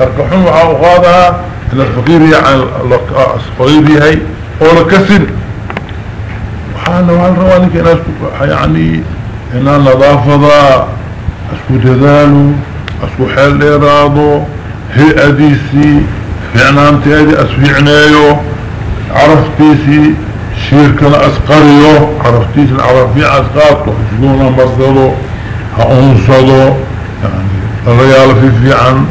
أركحون وعوقادها ان الفقير يعني الفقير هي أو لكسر وحانا وحال روانك يعني إن النظافة اسكو تذالو اسكو حال ايرادو هي أديسي فعنانتي أدي اسفعنايو عرفتيسي شيركنا أسقريو عرفتيسي العرفية اسقاطو شلونا مصدرو هأنصدو يعني الريال في فيعن.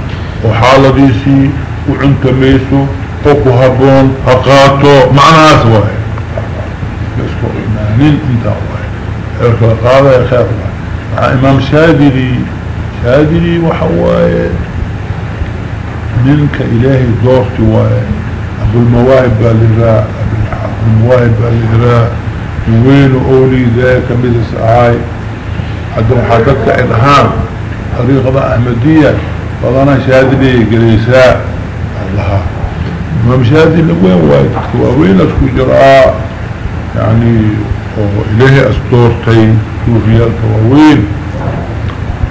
وحالديسي وعنت ميسو وكو هبون هقاتو معنى اسواي يسكو إيمانين انت واي إركو قادة يا خير مع إمام شادري شادري وحواي منك إلهي دورتي واي أبو المواهب بالغراء أبو المواهب بالغراء وين أولي ذاك مثل سعاي. حتى حدثت إلهام. طريقة أحمدية. فضانا شادري قريساء الله. امام شادري لوين واي تكتوا وين أسكو جراء. يعني إلهي أسطورتي توفيات ووين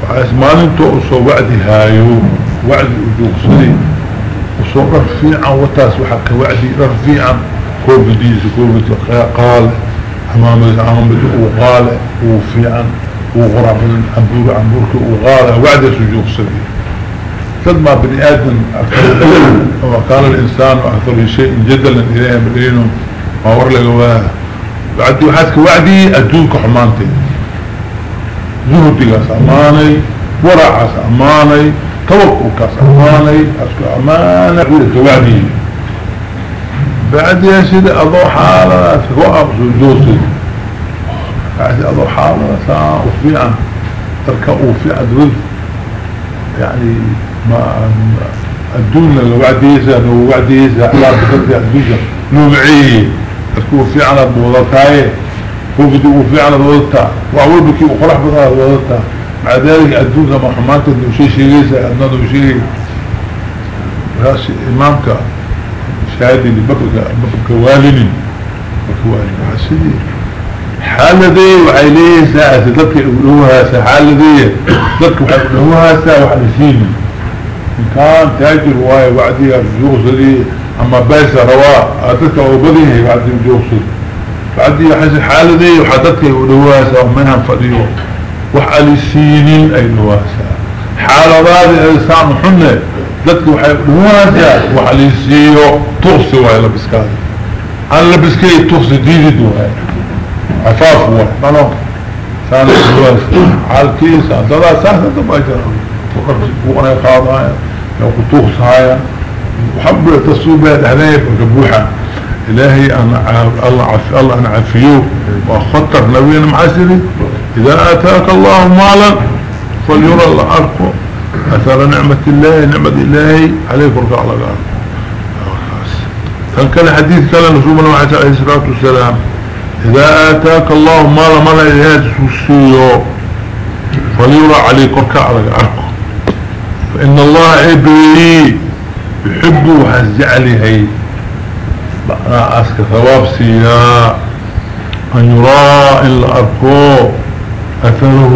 وعثمان انتو أصو وعدي هايو وعدي أجوغسدي أصو رفيعا وتاس وحكا وعدي رفيعا كوفيديس كوفيد قال أمام العام وقال وفيعا وغرف الأنبور عمبورك وقال وعدي سجوغسدي ما بني آدم وكان الإنسان أكثر شيء جدلا إليه بلينه ما ورلقواه بعد وحاسك وعدي أدونك حمانتي أماني ورعس أماني توقعك أماني أسكو أماني أقولك وعدي بعد يا سيدي أضو حالة وقف زوجوسي بعد أضو حالة ساعة وفيعا تركبوا في عدول يعني ما الدون لو وعديسة لو وعديسة لا تفتح الدوشة نوعيه تكو في على بوضتاي كوفدي وفي على بوضتا وعول بكي وقرح بضاها بوضتا مع ذلك أدوك مرحمات إنه شيء ليس أدنه شيء راسي إمامك شاهدي لبقك والني بكوالني حسدي حالة دي وعيليه ساعة تذكر أولوها حالة دي تذكر أولوها ساعة وحلسيني كان تاجر واي وعدي أرجوه سدي أما بايسة رواء أتتك وبديه بعد الجوصل بعد يحس حالة دي وحدتك ودواسة ومنها فديو. وحالي السينين أي دواسة. حالة ذات الانسان حنة. ذاتك وحي دواسة. وحالي السيو تغسي وهي لبسكاد أنا لبسكي تغسي ديدي دوهاي عفاف هو. مانو سانة دواسة. حال كيسة. دادا ساسة تباجر وقرب وأنا قاضايا لو كتوغسايا وحب تصوبها دهنية بقبوحة إلهي أنا الله عف الله أنا عفيوه وخطر نبينا معسري إذا آتاك الله مالا فليرى الله أركو أثر نعمة الله نعمة الله عليك ورقع الله. قال كان كان حديث كان رسولنا عليه الصلاة والسلام إذا آتاك الله مالا مالا إلهي تسوسيه فليرى عليك ورقع الله أركو فإن الله عبري. يحبوا هاي بقنا أسك ثواب سيا أن يرى إلا أركو أثره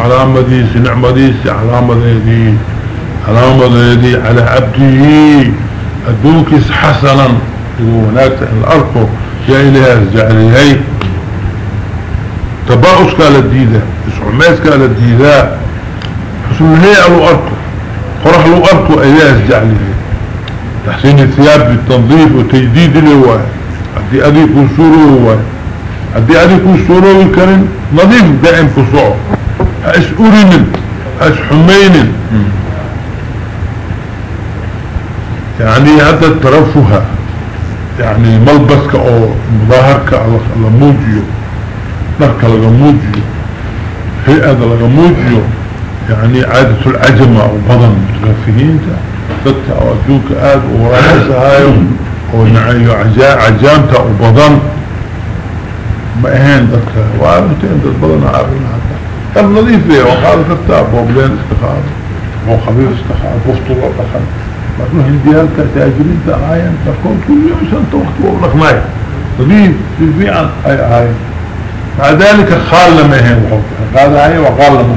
على مديس نعمديس على مديدي. على مديدي على عبده. أدوكس حسنا. هناك الأركو جاء إليها هاي تباؤس قال الديدة. اسعميس قال حسن هي ألو أركو قرح له أركو أياس جعله تحسين الثياب بالتنظيف وتجديد الهواء. هدي أدي كسوره هواء. هدي أدي كسوره الكريم نظيف دائم كسوع هاش أورين هاش حمين يعني هذا الترفه يعني ملبسك أو مظاهرك على الموجيو نرك لغموجيو هيئة لغموجيو يعني عادة العجمة وبضن متغفهين ضدك أو أدوك اد ورأسهايو ونعيو عجامتا وبضن ما اهين ضدك وعارفتين ضد بضن عارفين حتى كان نظيف ليه وقال كتاب وبلين استخار. وخبير استخار. بفطر وقخن لكن هنديان كتاجرين تاعين تكون كل يوم سنة وقت وقلق ماي. نظيف. في فيعا اي اي مع ذلك خال لما هين وقال هاي وقال لما.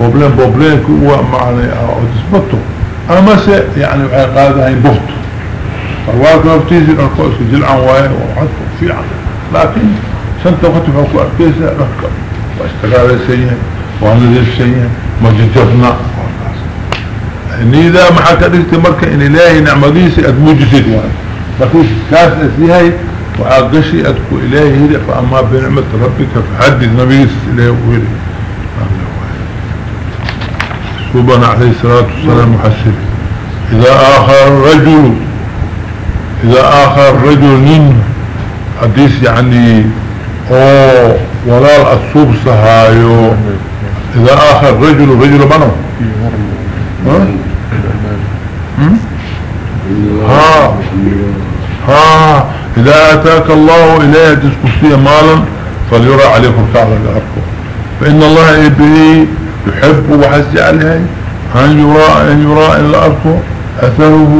بوبلين بوبلين كوا معني أو تثبته اما سي يعني قادة هاي بفت فروالك نفتيزي الاركوز جلعان وايه وعدك في عن لكن سنة وقت فوق أركيسة ركب. واشتغال سيئا وعمل سيئا مجدفنا نيدا ما حكا دلت مركا ان الهي نعمديسي ادموجسد وأنا لكن كاس اسيهي وعاقشي أدكو إلهي فأما بنعمة ربك فحدث نبيس الهي وهدي سبحانه عليه الصلاة والسلام محسن إذا آخر رجل إذا آخر رجل حديث يعني أو ولا الأصوب سهايو. إذا آخر رجل رجل منه ها؟ ها إذا أتاك الله إليه تسكسية مالا فليرى عليكم كعب الأركو فإن الله يبهي يحب وحسي عليه. أن يرى أن يرى إن الأركو أثره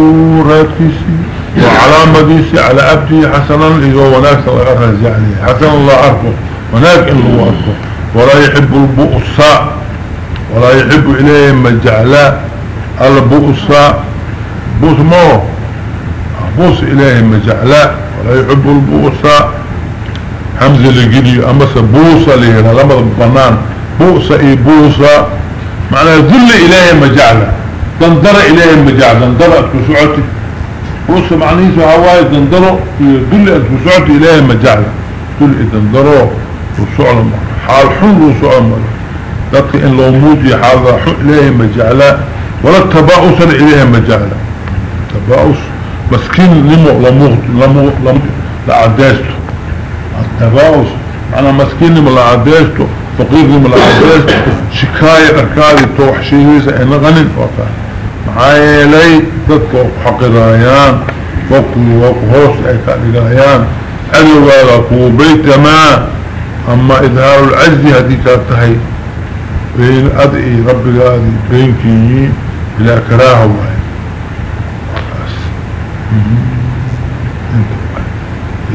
راتكيسي وعلامة ديسي على عبده حسنا إذا وناك الله أرهز يعني. حسنا الله أركو وناك إن الله أركو ولا يحب البؤساء ولا يحب إليه مجعلاء البؤساء بوس مو بوس إليه مجعلاء ولا يحب البؤساء حمزة لقلي أما بوسة لهنا. لما بنان. بوسة إي بوسة معنى ذل إليه مجعلاء دندر إليه مجعلاء دندر أتكو سعتي بوسة معنيسو هواي دندر ذل أتكو سعتي إليه مجعلاء ذل دندرو؟ وسعلا حال حل وسعلا ذلك إن لو موجي هذا إليه مجعلاء ولا التباؤس إليه مجالا. التباؤس مسكين لمو لمو لمو لمو لعديسته التباؤس أنا مسكين لمو لعديسته لمو لعديسته شكاية أركادي توحشيهيسة إن غنين وكان معايا لي ضدك حقرايان وقل وقهوس أيكا لغايان أدوى لكو بيتما أما إظهار العجز هذه كانت بين أدعي ربي هذه بينكي إلى كراهة واحد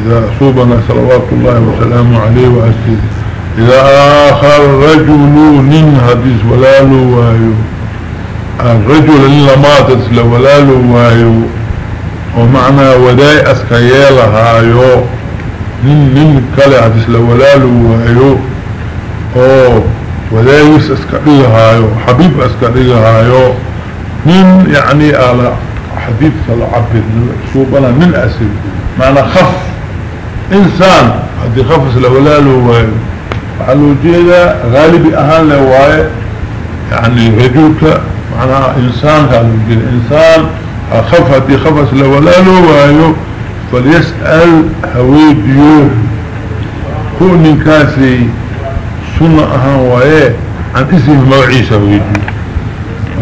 إذا أصوبنا صلوات الله وسلامه عليه وأسيده. إذا آخر رجل من حديث ولا لوايو الرجل اللي ماتت ولا لوايو ومعنى وداي أسكيالها من من كلا حديث ولا لوايو أو ودايس أسكاليها حبيب أسكاليها من يعني على حديث العبد سوبنا من أسل معنى خف. إنسان هذه خفص الأولاد وحلو غالب أهان لواي يعني رجوك معنى إنسان هذا إنسان خف هذه خفص الأولاد وهي فليسأل هويديو كون كاسي سنة أهان وهي عن اسم موعيسة هويديو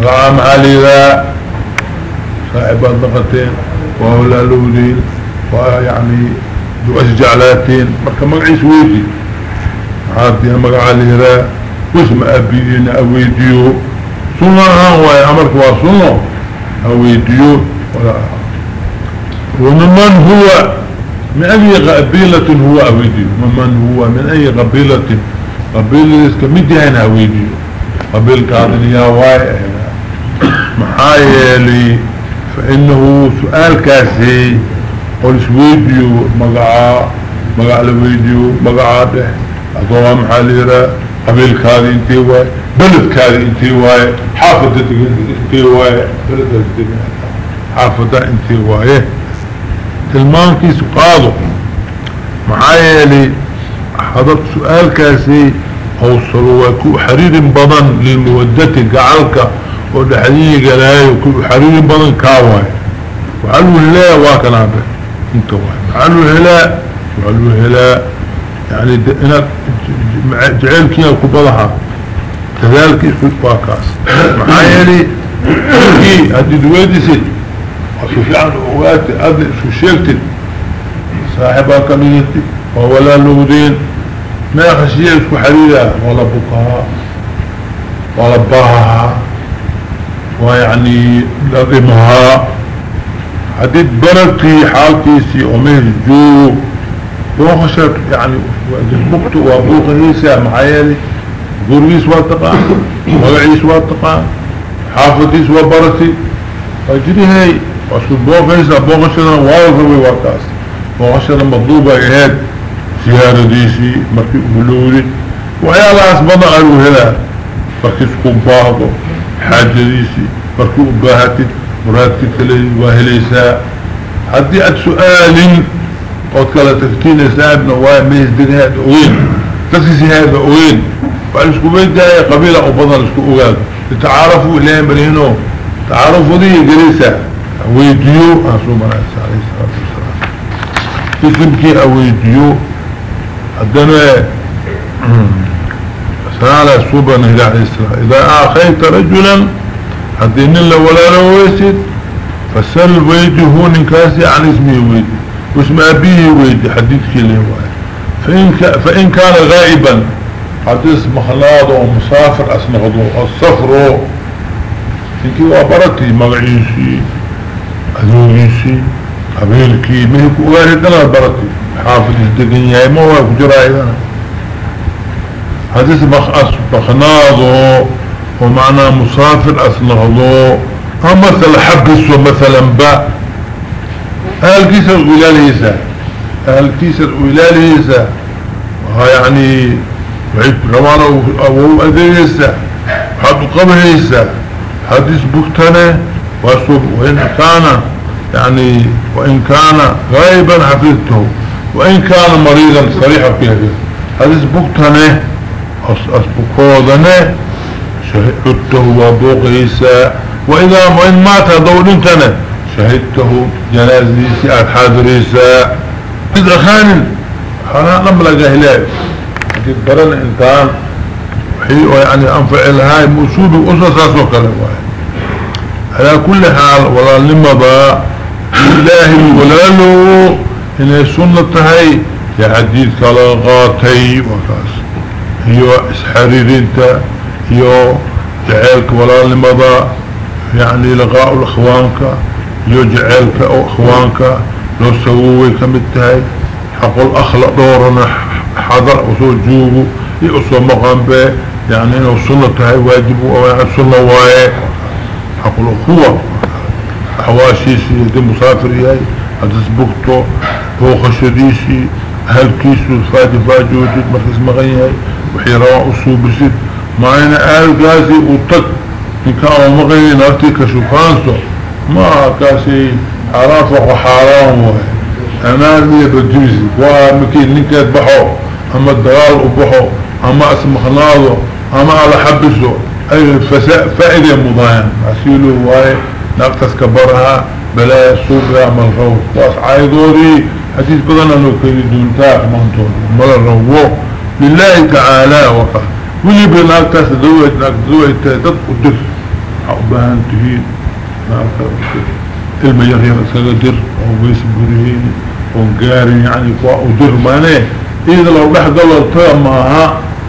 رعام عليها صاحبات نقطين وأولى لودين ويعني دو أشجعلاتين مركا مقعيس ويدي عادي مقع عليها واسم أبيين أويديو؟ سنة وهي أمرك وصنة أويديو ولا. وممن هو؟ من أي قبيلة هو أويديو؟ ومن هو؟ من أي قبيلة؟ قبيلة كمدين أويديو. قبيل قادنيا واي. محايلي. فإنه سؤال كاسي. قول سويديو مقعا مقع لويديو مقعا ده أضوى محاليرا قبيل كاذي انتي واي بلد كاذي انتي واي حافظة انتي واي بلد حافظة انتي واي تلمان كيس قاضو محايلي حضرت سؤال كاسي اوصلوا وكو حرير بضن للمودة قعلك ودحديه قلاي وكل حرير بدن كاواي وعلو الهلاء واكنا به انت واي وعلو الهلاء وعلو الهلاء يعني أنا جعل كيا كبضها كذلك يسوي باكاس محايلي كي هدي دويدي سيد وكفعان وقاتي أدي شو شيكتي صاحبها كمينتي وولا لودين ما يخشيه يسكو حريرها ولا بقاها ولا باها. ويعني لغمها حديد بركي حالكيسي ومهل جو. بوخشت يعني المقت وابوخيسي معايالي قريس واتقان وغعيس واتقان حافظيس وبرتي وجريهي واسكو بوغيسا بوغشنا والربي واركاس بوغشنا مطلوبة اهاد سيارة ديسي مركي أملوري وعيالا أسبنا قالوا هلا فكسكم باهضو حاجة ديسي مركي أباهتي مرادك كلي واهليسا هدي أد سؤال قد كلا تفتين سابنا وميز دنيا أوين. تسكسي هذا أوين. فالسكو بين جاية قبيلة أو بضل اسكو أغاد لتعارفوا إليه مرينو تعارفوا دي قريسة ويديو أسو مرأس عليه الصلاة والسلام. اسمكي أويديو عندنا سأل سوبا نهي عليه السلام إذا آخيت رجلا حدين الله ولا لويسد فسل ويده نكاسي عن اسمه ويدي واسم أبيه ويدي حديث كله فإن, فإن كان غائبا حديث مخلاض ومسافر أسنغضو السفر إنكي وابرتي مغعيسي أذوغيسي قبيلكي مهك أغاهدنا برتي حافظ الدقنيا ما هو كجرا إذا حديث مخأس بخناضو ومعنى مسافر أسنغضو هم مثل حبس ومثلا باء أهل كيسر أولاليسا أهل كيسر أولاليسا وها يعني وعيد روانا أبو أدريسا حد قبريسا حديث بكتنة وإن كان يعني وإن كان غائبا حفظته. وإن كان مريضا صريحا فيها حديث بكتنة أسبقوذنه شهدته وبوقيسا وإذا وإن مات دول انتنا شهدته جنازي سيئات حاضريسا إذا خان حنا نملأ جاهلاي حديث برن انتان وحي يعني أنفع إلهاي مسود وأسساس وكلا على كل حال ولا لمضى إلهي ولا له إن السنة هاي يا حديث كلا غاتي وكاس هي اسحرير انت هي جعلك ولا لمضى يعني لقاء الإخوانك. هي جعلك أو إخوانك لو سووي كمتهي حق الاخلاق دورنا حضر وصول جوبه يقصوا مقام به يعني إنه سنة هاي واجب أو سنة وايه حق الاخوة حواشيسي دي مسافر هاي بكتو هو خشديسي هل كيسو فادي فاجوتي مركز مغيهي وحي رواء الصوبسيد معينا آل قاسي وطك نكاو مغيهي نارتي كشوفانسو. ما كاسي حرافة وحرام وهي أمامية بالجيزي ومكين نكات بحو. أما الدغال وبحو أما اسم خناضو. أما على حبسو. أي فائدة مضاين عسيلو وهي نقص كبرها. بلا سوق يعمل روح واس عايدوري حديث بدنا لو كان دونتا مانتو. ملا روو. لله تعالى وقع. ولي بناقص دوت ناقص دوت تدق ودر عقبان تهين ناقص ilma yar yar iskaga dir oo weys gurihiin oo gaarin yani kuwa u dir mane iyada loo dhex galota maaha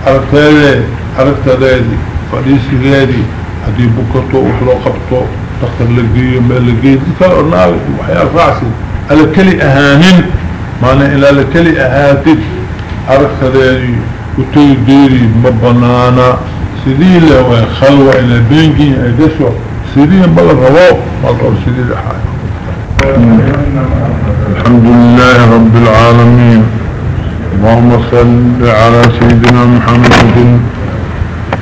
aragteede aragtadeedii fadhiisigeedii haddii bukato wax loo qabto daktar la geeyo meel la geeyo dadka ornaag waxyaal raacsi ala keli ahaanin maana ilaa la keli ahaatid aragtadeedii utaydeedii ma banaana sidii le way khalwa ila beenkin ay gasho سيدين بل الرواء مطر سيدين حاجة الحمد لله رب العالمين. اللهم صل على سيدنا محمد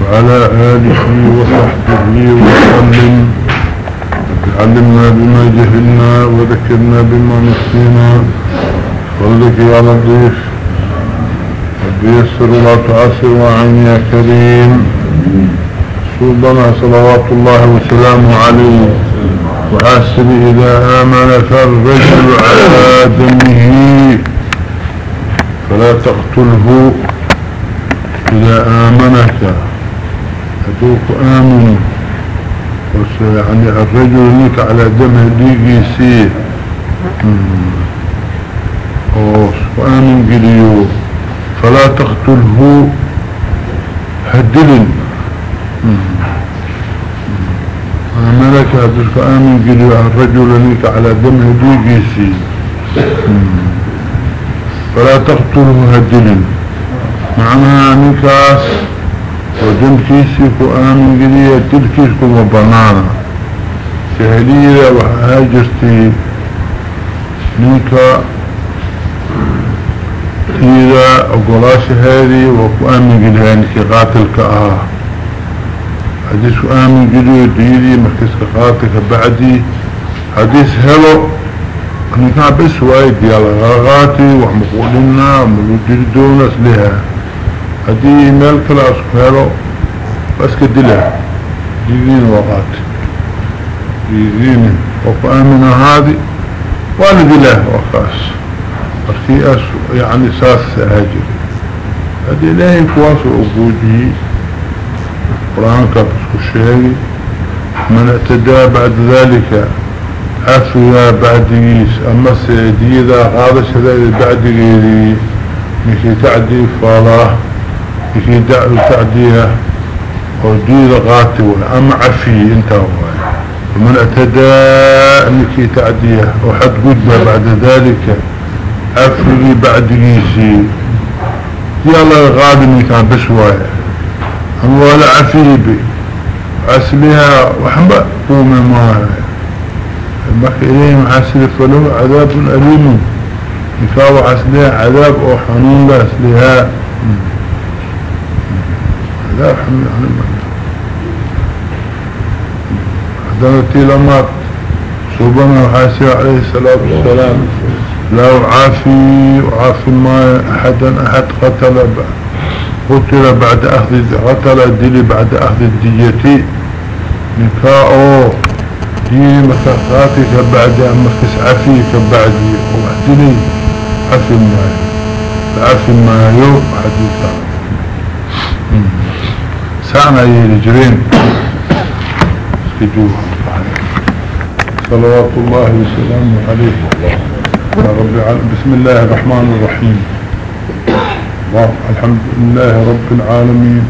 وعلى آله وصحبه وسلم. علمنا بما جهلنا وذكرنا بما نسينا. فضلك يا لطيف. رب يسر الله تعسر وعين يا كريم. رسولنا صلوات الله وسلامه عليه. وحاسب إذا آمنك الرجل على دمه. فلا تقتله إذا آمنك. أدوك آمن. يعني الرجل لك على دمه ديقي سيه وآمن قليو فلا تقتله. هدل ملك هدرك آمن قليو الرجل لك على دم هدوجيسي فلا تقتله هدل معناها نكاس ودم كيسي كو آمن قليو تلكيس كو بنانا. جاهلية وهاجرتي نيكا إذا أقلاش هذه قلها نكي قاتلك آه حديث آمن قلوا ديدي مركز قاتلك بعدي. حديث هلو. نكا بس وايد ديال غاغاتي وحمقولنا ملودين أسلها هدي ميل كلا أسكهلو بس كدلها. ديدين وقات ديدين وكؤمن هذه. وأنا دلها وقاس markii as yani saas ahaa jira haddii ilaahay القرآن كبسك الشيء من اعتدى بعد ذلك عفوها بعد جيس أما السيدي إذا هذا الشيء بعد جيلي مشي تعدي فلا مشي دعو تعدي ودي ذا قاتل عفي إنت أولا ومن اعتدى مشي تعدي وحد قد بعد ذلك عفوه بعد جيسي يلا غادي مكان بشوائه ولا عفيبي أسلها وحبا قومي معها بحكي إليهم عسل فلو عذاب أليم. يكاو عسلها عذاب أو حنون لأسلها عذاب حنون حدثتي لما صوبنا وحاسي عليه الصلاة والسلام لا عافي وعافي ما أحدا أحد قتل قتل بعد أخذ قتل الدلي بعد أخذ الديتي نكاء دي مسخاتك بعد أمكس عفيك بعد وحدني عفي ما عفي ما يو حديثا. سعنا يجرين سجوه. صلوات الله وسلامه عليه. رب بسم الله الرحمن الرحيم. الحمد لله رب العالمين.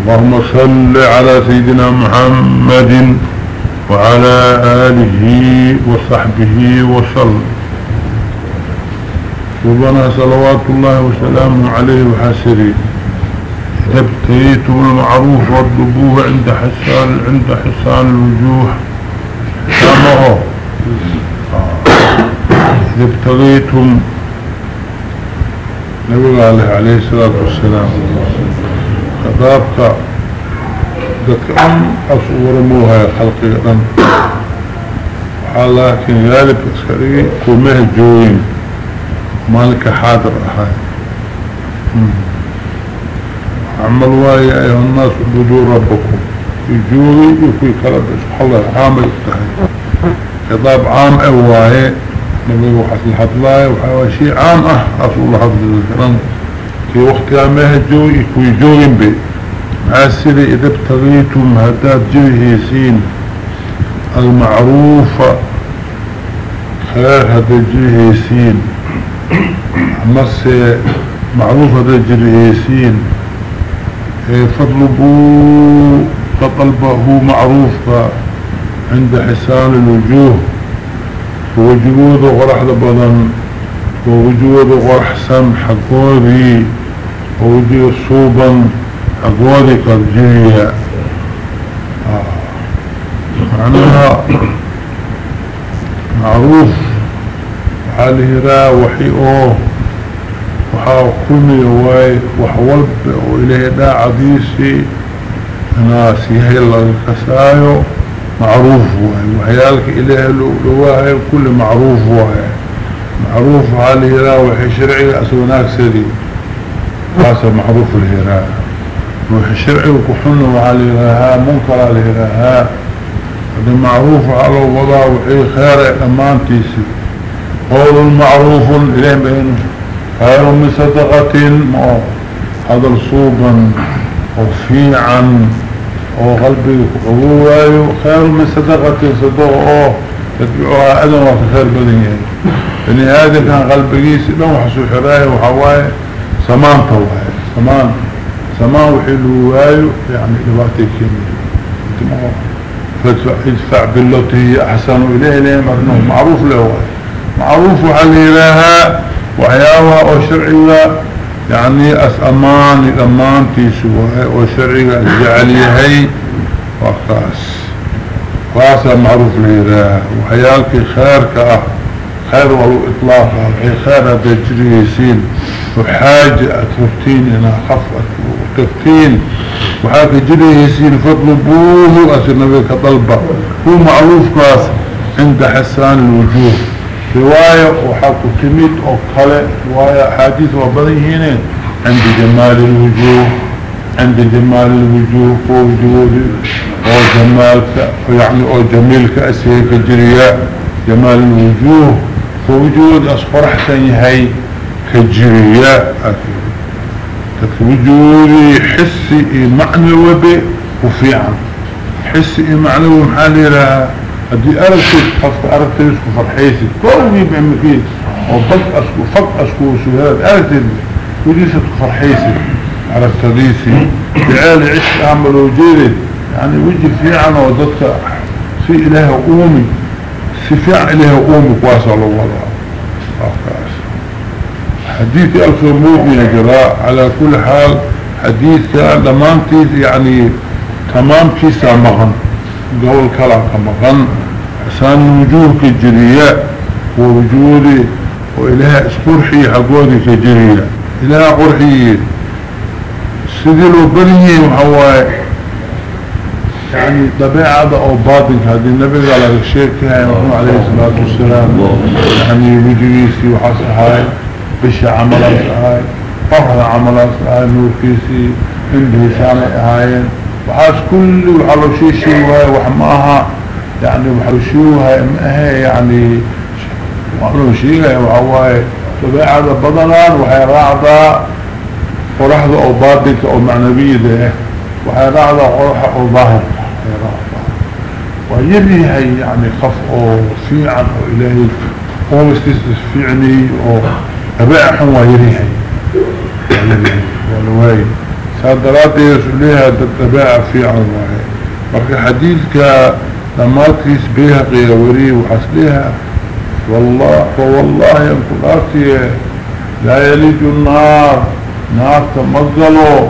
اللهم صل على سيدنا محمد وعلى آله وصحبه وسلم. ربنا صلوات الله وسلامه عليه وحسره. ابتيتم المعروف والضبوه عند حسان عند حسان الوجوه. سامه ابتغيتم نبي الله عليه الصلاة والسلام خطابك أم أصور موها خلقي أم لكن غالب أسكري كومه الجوين مالك حاضر أحاي عمل واي أيها الناس عبدوا ربكم. يجوي يكوي كلب الله عام يفتحي. خطاب عام أواهي نبي وحسن حفلاي وحاوى شيء عام. آه رسول الله حفظ الكرام في وقت ما جوي كوي جوين بي عاسري إذا ابتغيتم هداد جيهيسين المعروفة خير هذا جيهيسين مس معروف هذا جيهيسين فاطلبوا فطلبه معروف عند حسان الوجوه. ووجود غرح بدن ووجود غرح سم حقودي ووجود صوبا حقودي قرجية آه. معناها معروف حاله را وحي أوه وحاو كمي واي وحولب وإليه دا عديسي. ناس يهي الله كسايو. معروف وحيالك إله لواهي كل معروف وهي معروف على الهراء وحي شرعي أسوناك سري خاصة معروف الهراء. وحي شرعي وكحن على الهراء منكر على هذا معروف على الوضع وحي خير أمان تيسي. قول معروف إليه بينه خير من صدقة هذا الصوبا وفيعا وقلبي قوة خير من صدقة صدقة تدعوها أدن وفخير بذنين إن هذا كان قلبي سيدان وحسو حراية وحواية سمان طواية سمان سمان وحلوها يعني إلواتي كمية فادفع باللوتي أحسن إليه لهم أنه معروف له. معروف عليها وعياها وشرع الله يعني أمان أمان تيسوه وشرعي الجعل يهي وقاس واسع معروف ليرا وحيالك خير ولو اطلاقا وحي خير هذا جريسين وحاجة اتربتين أنا خفت وتفتين وحاك جريسين فاطلبوه اسر نبيك طلبة هو معروف كاس عند حسان الوجوه. رواية وحاكو تميت أو قلع رواية حديث وبضيهين عند جمال الوجوه عند جمال الوجوه ووجود أو جمالك يعني أو جميلك اسيك جرياء جمال الوجوه ووجود أصفر حسن يهي كجرياء. وجودي حسي معنى وبي وفيعا حسي معنى ومحالي لها. هدي أركت قفت أركت يسكو فرحيسي. كوني بعمكين وفق أسكو فق أسكو وسهاد أركت وديسة فرحيسي. على التديسي بعالي عشق أعمل وجيري. يعني وجه في عنا وضدك في إله أمي. سفع إله أمي. قواسع الله. حديث ألف يا جراء. على كل حال حديث دمانتي يعني تمام كيسا مغن قول كلام كمغن حسان وجوه كجرياء ووجودي وإله اسقرحي حقودي كجرياء إله قرحي سيدي لو بنيه وحواي يعني طبيعة أو باطن هذه النبي قال الشيخ كان عليه الصلاة والسلام يعني وجويسي وحس هاي بشا عملات هاي فرح عملات هاي نور كيسي عنده سامع هاي. وحاس كل وحلو شي شي وهاي وحماها يعني وحرشوها هاي يعني وحلو شي وحواي طبيعة بدنان وحي راعضة قرحة أو باطنك أو معنوية ده وحي راعضة قرحة أو ظاهر. ويلي هي يعني خف أو فيعا أو الهي هو استفعني أو ربع ويلي هي. والواي سادراتي يسوليها تتباع فيعا واي مركي حديثك لما تيس بيها قيوري وحسليها والله فوالله ينقلاتي لا يليج النار. نار تمقلو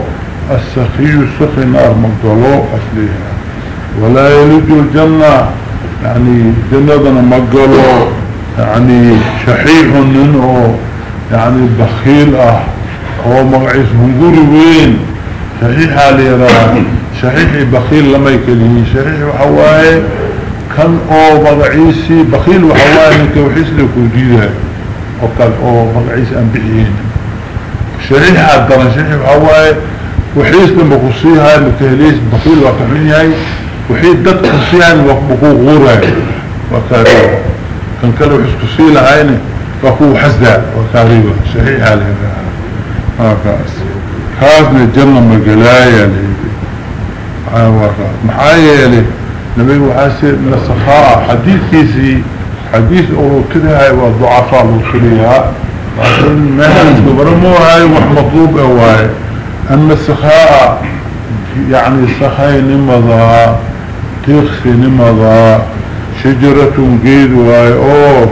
السخي السخي نار مقلو أسليها ولا يلج الجنة يعني جنة مقلو يعني شحيح منه يعني بخيل آه هو مقعيس هنقول وين شحيح علي شحيح بخيل لما يكليه شحيح وحواي. كان أو مقعيسي بخيل وحواي انك وحيس لك وجيدها وكان أو مقعيس انبعين شحيح عدنا. شحيح وحواي. وحيس لما قصيها متهليس بخيل وكميني وحيد دد قصيان وقبقو غورا وكاريبا كان كانوا حسكسي لعيني فقو حسدا وكاريبا صحيح عليه هكاس كاسنا الجنة مقلايا محايا لي نبي وحاسي من السخاء حديث كيسي. حديث أو كده هاي والضعفاء وكليها لكن ما نسكبرمو هاي ومطلوب اواي ان السخاء يعني السخاء نمضى تيخسي نمضى شجرة قيد واي أوه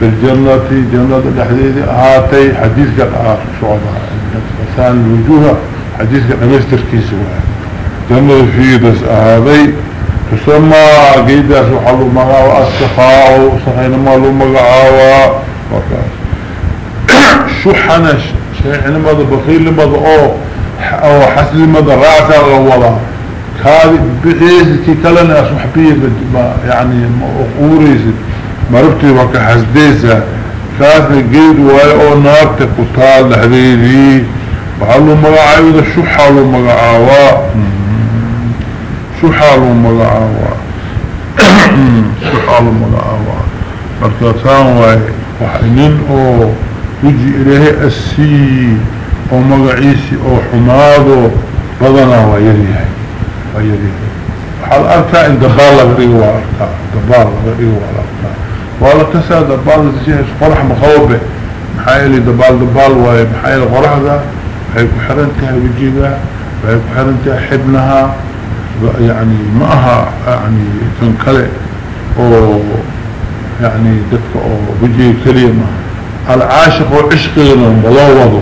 في الجنة جنة الحديث هاتي حديث قد شعبها. فسان الوجوه حديث قد نمستر كيس واي جنة في دس هذي تسمى قيدة سحلو مغا وأسخاء سخين مالو مغعاوا شحنش شيء لماذا بخيل لماذا اوه أو حسن لماذا راسا غوضا هذه بحيث كلنا أصبح بيه يعني أقوريس مربتي وكا كاثنا قيد واي أو نارتك وطال لحديدي. وحالو مقعاوا إذا شو حالو مقعاوا شو حالو مقعاوا شو حالو مقعاوا مركتان واي وحنين أو يجي إليه السي أو مقعيسي أو حماضو بدنا ويريهي ويريد وحال أركا إن دبال لغريه وأركا دبال لغريه وأركا. ولا كسا دبال تجيه فرح مخوبة محايلي دبال دبال وهي محايلي فرح ذا وهي كحرنتها وجيها وهي كحرنتها حبنها. يعني معها يعني تنكلي. أو يعني دفك أو وجيه كلمة العاشق وعشق لهم بلوضوا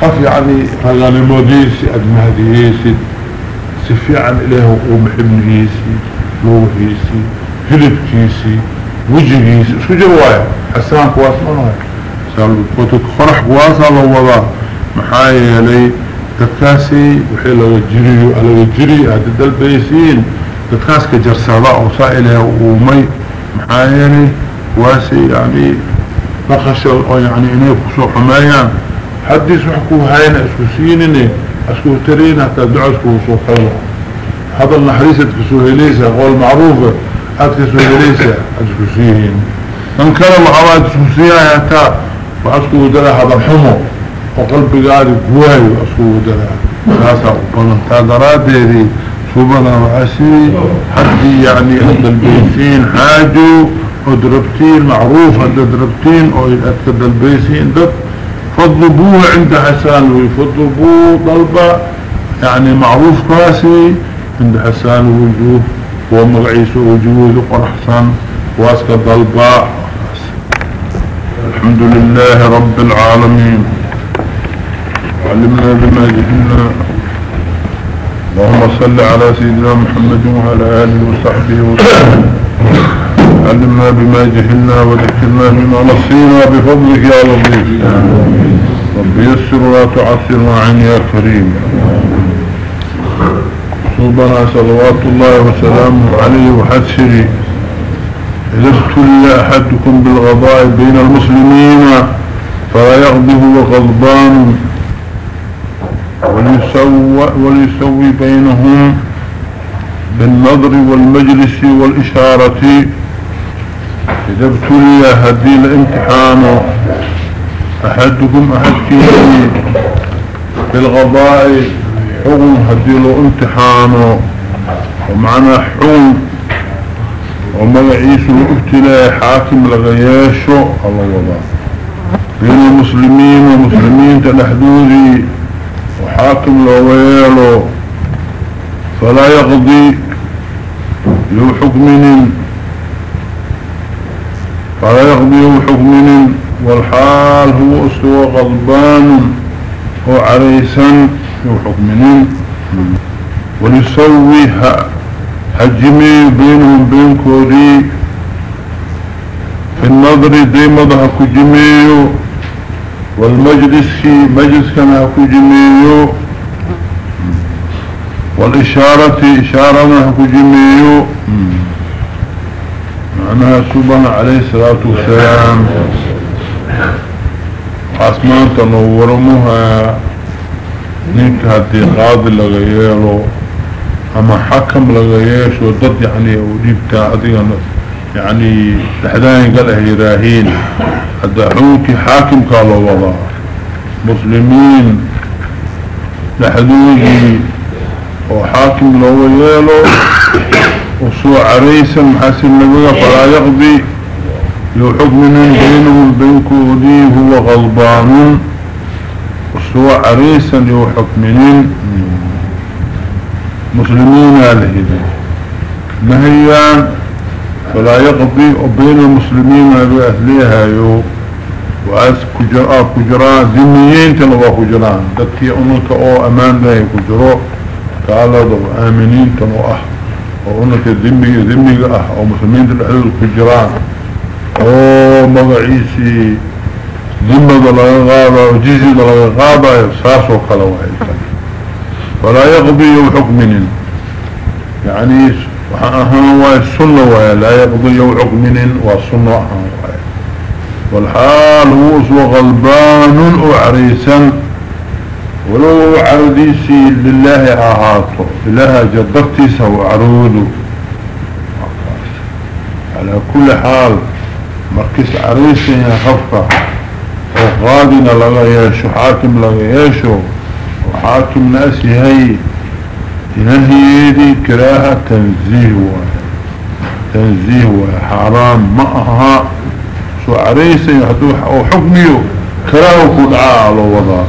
خف يعني رغاني موديسي أدمهديسي سفيعا إليه ومحبنيسي لوهيسي هلب كيسي وجهيسي اسكو جروايا حسان كواس منها سالوكوتك فرح كواسا لو وضع محايا لي dadkaasi wixii laga jiriyo laga jiri hadda dalbaysiin dadkaas ka jarsada oo saa ilaah uumay maxaa yeelay waase yani naqasha oo yani inay kusoo xumeeyaan haddiis wax ku hayna isku siinine isku tariin hataa duca iskugu soo qaylo kale waxaa aad isku siiyahay hataa wax iskugu dara hadal xumo وقلبك هذا قواي وأصوه دلال خاصة وبنتا دراديدي سوبنا وعسيري حدي يعني عند البيتين حاجو ودربتين معروف هذا دربتين أو يتأكد البيتين دب. فضبوه عند حسان ويفضبوه ضلبة يعني معروف كاسي عند حسان وجوه. ومغعيس وجوه قرحسان واسك ضلبة الحمد لله رب العالمين. علمنا بما جهلنا. اللهم صل على سيدنا محمد وعلى آله وصحبه وسلم. علمنا بما جهلنا وذكرنا بما نصينا بفضلك يا لطيف. رب يسر ولا تعسر معين يا كريم. صوبنا صلوات الله وسلامه عليه وحسري إذا ابتلي أحدكم بالغضاء بين المسلمين فلا يغضب وغضبان وليسوي, بينهم بالنظر والمجلس والإشارة. إذا ابتلي هدي الامتحان أحدكم أحدكم بالغضاء حكم هدي له امتحان ومعنى حكم ومغعيس الابتلاء حاكم لغياشه الله وضع. بين المسلمين ومسلمين تنحدوذي وحاكم لو ويلو فلا يقضي له حكم فلا يقضي له حكم والحال هو استوى غضبان. وعريسا له حكم وليسوي حجمي بينهم بين كوري. في النظر دي مضحك جميعه والمجلس مجلس كما هكو جميعه والإشارة إشارة جميعه معناها سبحانه عليه الصلاة والسلام. عثمان تنورمها. نيك هدي قاضي لغياله أما حكم لغياش ودد يعني وديبتا اذينا يعني لحدان قال هيراهين الدعوك حاكم قالوا وضع. مسلمين لحدوجي وحاكم لو يالو وسوء عريسا محاسن نبغى فلا يقضي. لو حكم بينهم بين كودي هو غضبان وسوء عريسا لو حكم مسلمين هذه؟ نهيان فلا يقضي بين المسلمين بأهليها يو. وأس كجراء كجراء زميين تنوى كجراء دكي أنك أو أمان ذي كجراء تعالى دو آمنين تنوى أح. وأنك ذمي ذمي أح أو مسلمين تنوى كجراء أو مغعيسي. ذمة لغابة وجيزي لغابة يساسو قلوة فلا يقضي حكم يعني وحاهم واي السنة لا يقضي حكم والسنة وحاهم واي والحال هو اسوى غلبان وعريسا ولو عرديسي لله اهاته لله جدرتيسه وعروده على كل حال مركز عريسي يخفى وقادنا لغياشو حاكم لغياشو وحاكم ناسي هاي نهيدي كراهة تنزيه تنزيه حرام معها سو عريسة يحدوح أو حكميه كراهة كدعاء على وضع.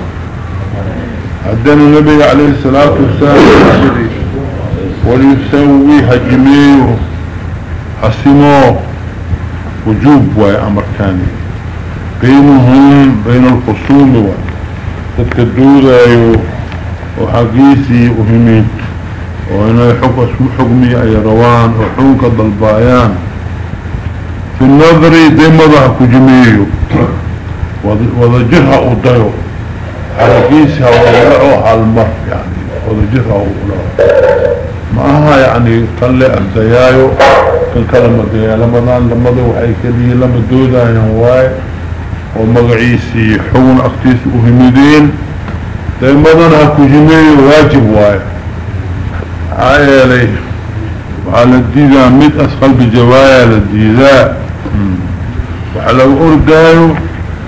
عدنا النبي عليه الصلاة والسلام وليسوي هجميه حسموه. وجوب وامر كاني بينهم بين الخصوم وتكدوذا وحقيسي وهميت وإنه حكم اسمه حكمي أي روان وحوك الضلبايان. بالنظر دي مضح كجميو وضجرها أضيو حرقيسها وضعو هالمر يعني. وضجرها أضيو معها يعني لي أبدايايو كان كلمة دي لما دان لما دو حي كليه لما دودا ينواي. ومقعيسي حون أكتيس أهمدين. دي مدن هكو جميع واجب واي. عايلي وعلى الديدة ميت أسخل بجوايا للديدة وعلى الأردايو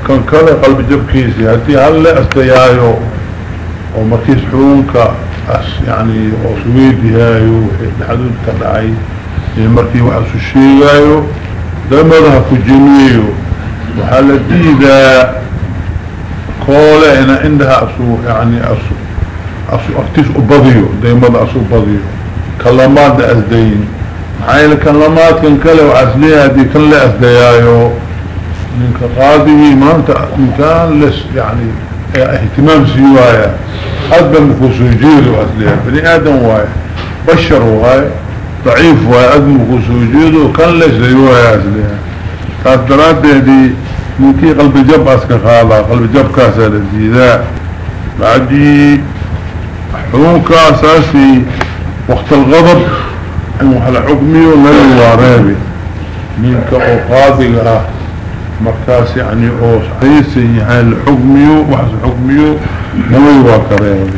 كان كلا قلب جبكيسي هاتي هلا أستيايو ومكيس حونك يعني وصويدي هايو حدود كدعي مركي وحسو الشيغايو دمرها كجميعو وحال الديدة كولا هنا عندها أسو يعني أسو أسو أكتش أبضيو دايما أسو أبضيو. كلمات أسدين حين كلمات كان كلا وعسليها دي كان لا أسديايو من قاضي ما أنت كان لس يعني اهتمام سيوايا. أدبا مكوسو جيرو أسليها بني آدم واي بشر واي ضعيف واي أدبا مكوسو جيرو كان لس سيوايا أسليها كانت دي منكي قلب جب أسكا خالا قلب جب كاسا للجيداء بعدي حكمك أساسي وقت الغضب وحل حكمي ولن وارابي منك أو قاضي مركاس يعني أو صحيسي يعني الحكميو وحس حكميو نوي وكريبي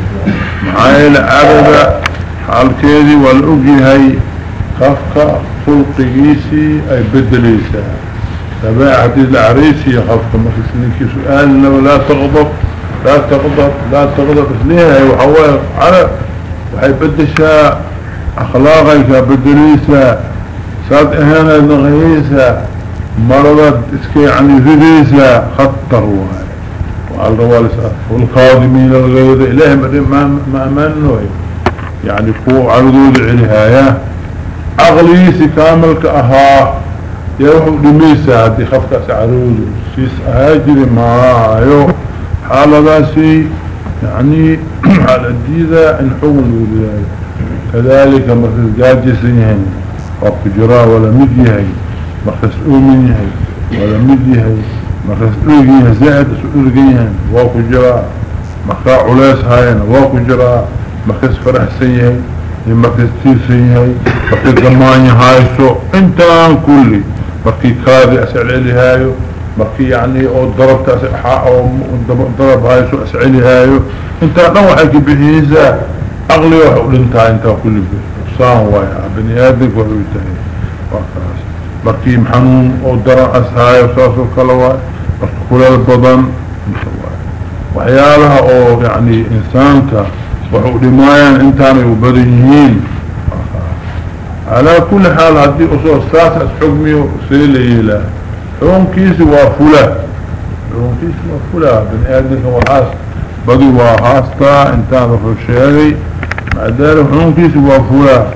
معايا العربة حال كيدي والأجي هاي خفقة خلقيسي أي بدليسا تبع حديث العريسي خفقة مخصنك سؤال لو لا تغضب لا تغضب لا تغضب. اثنيها هي وحواه على وحي بدشا اخلاقك بدليسا ساد اهانا نغيسا مرضت إسكي يعني ذريسا خطر واي وعلى روالسة والخادمين الغير إله ما منه يعني كو عرضوا لعنهايا أغليسي كامل كأها. يروحوا لميسا هدي خفك سعرود سيس أهاجر معايو حالة داسي يعني على الديدة إن حول ولاي كذلك مثل قاجسين وقت جراء ولا مديهي مركز أومن يهي. ولا مد يهي. مركز اوغي زائد اسؤرقيهن واكو جراء مركز علاس هاينا واكو جراء مركز فرح سيهي. مركز تيسيهي مركز زماني هايسو انتان كلي مركي كاذي اسعلي لي هايو مركي يعني أو ضربت أو ضرب هايسو اسعلي هايو انت نوحك بحيزة اغلي وحق انتا انتا كل بسان وايا بني ادك وحويتاني وكاس مركي محنون أو درع اسهاي وساسو كلواي مركي البضن وحيالها أو يعني انسانك وحو دمايا انتان يبريهين على كل حال هدي أصول ساسة حكمي سيلي لا حكم كيسي وافلة حكم كيسي وافلة بن ادنك وحاس بدي وحاستا انتان رفو الشيغي مع ذلك حكم كيسي وافلة